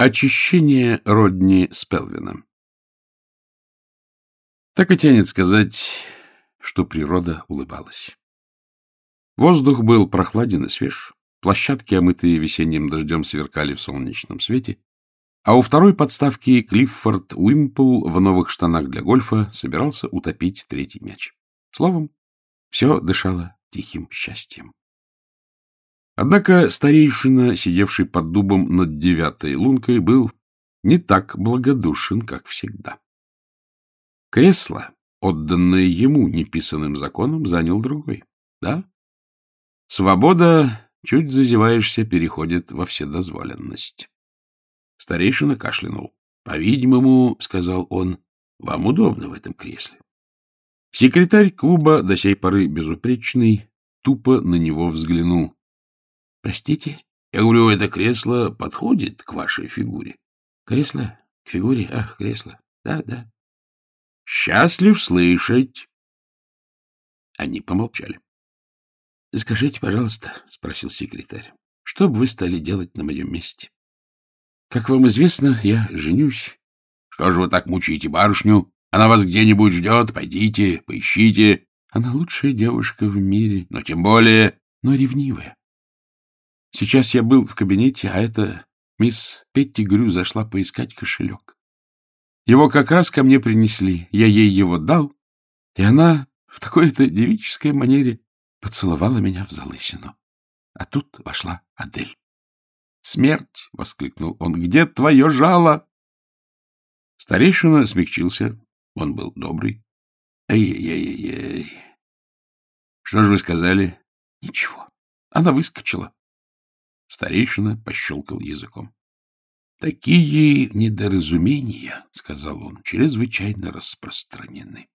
Очищение Родни Спелвина Так и тянет сказать, что природа улыбалась. Воздух был прохладен и свеж, площадки, омытые весенним дождем, сверкали в солнечном свете, а у второй подставки Клиффорд Уимпл в новых штанах для гольфа собирался утопить третий мяч. Словом, все дышало тихим счастьем. Однако старейшина, сидевший под дубом над девятой лункой, был не так благодушен, как всегда. Кресло, отданное ему неписанным законом, занял другой. Да? Свобода, чуть зазеваешься, переходит во вседозволенность. Старейшина кашлянул. — По-видимому, — сказал он, — вам удобно в этом кресле. Секретарь клуба, до сей поры безупречный, тупо на него взглянул. — Простите? Я говорю, это кресло подходит к вашей фигуре. — Кресло? К фигуре? Ах, кресло. Да, да. — Счастлив слышать. Они помолчали. — Скажите, пожалуйста, — спросил секретарь, — что бы вы стали делать на моем месте? — Как вам известно, я женюсь. — Что же вы так мучаете барышню? Она вас где-нибудь ждет. Пойдите, поищите. Она лучшая девушка в мире, но тем более, но ревнивая. Сейчас я был в кабинете, а эта мисс Петти Грю зашла поискать кошелек. Его как раз ко мне принесли. Я ей его дал, и она в такой-то девической манере поцеловала меня в залысину. А тут вошла Адель. «Смерть!» — воскликнул он. «Где твое жало?» Старейшина смягчился. Он был добрый. «Ай-яй-яй-яй! Что же вы сказали?» «Ничего. Она выскочила. Старейшина пощелкал языком. — Такие недоразумения, — сказал он, — чрезвычайно распространены.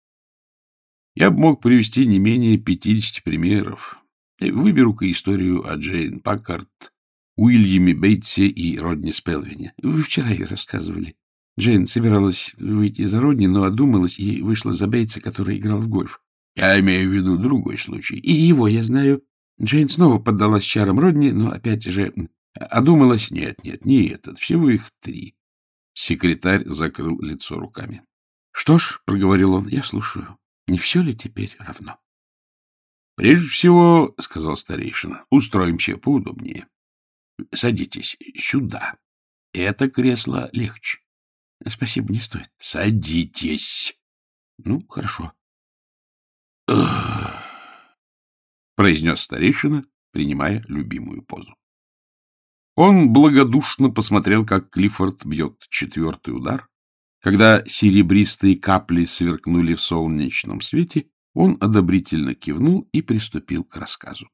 Я бы мог привести не менее пятидесяти примеров. Выберу-ка историю о Джейн Паккарт, Уильяме Бейтсе и Родни Спелвине. Вы вчера ее рассказывали. Джейн собиралась выйти за Родни, но одумалась и вышла за Бейтса, который играл в гольф. Я имею в виду другой случай. И его я знаю. Джейн снова поддалась чарам Родни, но опять же одумалась. Нет, нет, не этот, всего их три. Секретарь закрыл лицо руками. — Что ж, — проговорил он, — я слушаю. Не все ли теперь равно? — Прежде всего, — сказал старейшина, — устроимся поудобнее. Садитесь сюда. Это кресло легче. — Спасибо, не стоит. — Садитесь. — Ну, хорошо. — произнес старейшина, принимая любимую позу. Он благодушно посмотрел, как Клиффорд бьет четвертый удар. Когда серебристые капли сверкнули в солнечном свете, он одобрительно кивнул и приступил к рассказу.